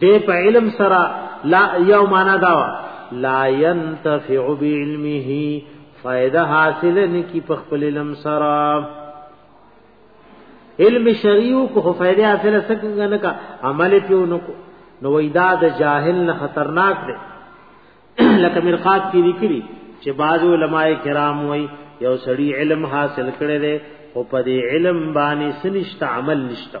دې په علم سره لا یو معنا دا لا ينتفع بعلمه فائدہ حاصل نه کی په خپل علم سره علم شریعو کو فائدہ حاصل سکنګ نه کا عمل پیو نو نو وېدا د جاهل نه خطرناک دی لکه مرقات کې لیکلي چې بعض علما کرام وایي یو سړی علم حاصل کړي دی او په دې علم باندې سنشت عمل نشته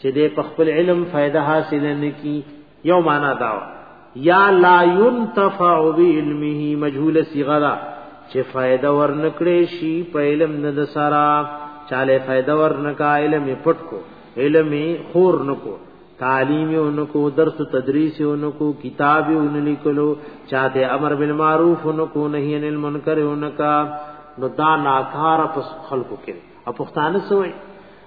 چې دې په خپل علم فائدہ حاصل نه کی یو معنا دا یا لا ينتفع بعلمه مجهول صيغه دا چې فائدہ ورنکړې شي په علم نه د سارا چاله فائدہ ورنکا علم پټ کو علم خور نکو تعلیم انکو درس تدریس انکو کتاب انلیکلو چاہتے امر بالمعروف انکو نہیں ان المنکر انکا نو دا ناکار پس خلقو کرے اپختانه سوئی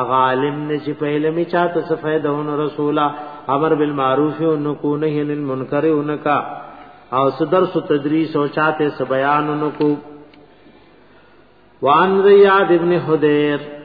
اغه عالم نه چې په علم چاته څه فائدہ ون رسولا امر بالمعروف او نکو نه عن المنکر او نکا او صدر سو تدریس او چاته س بیان نکو وان ریاض ابن حدیر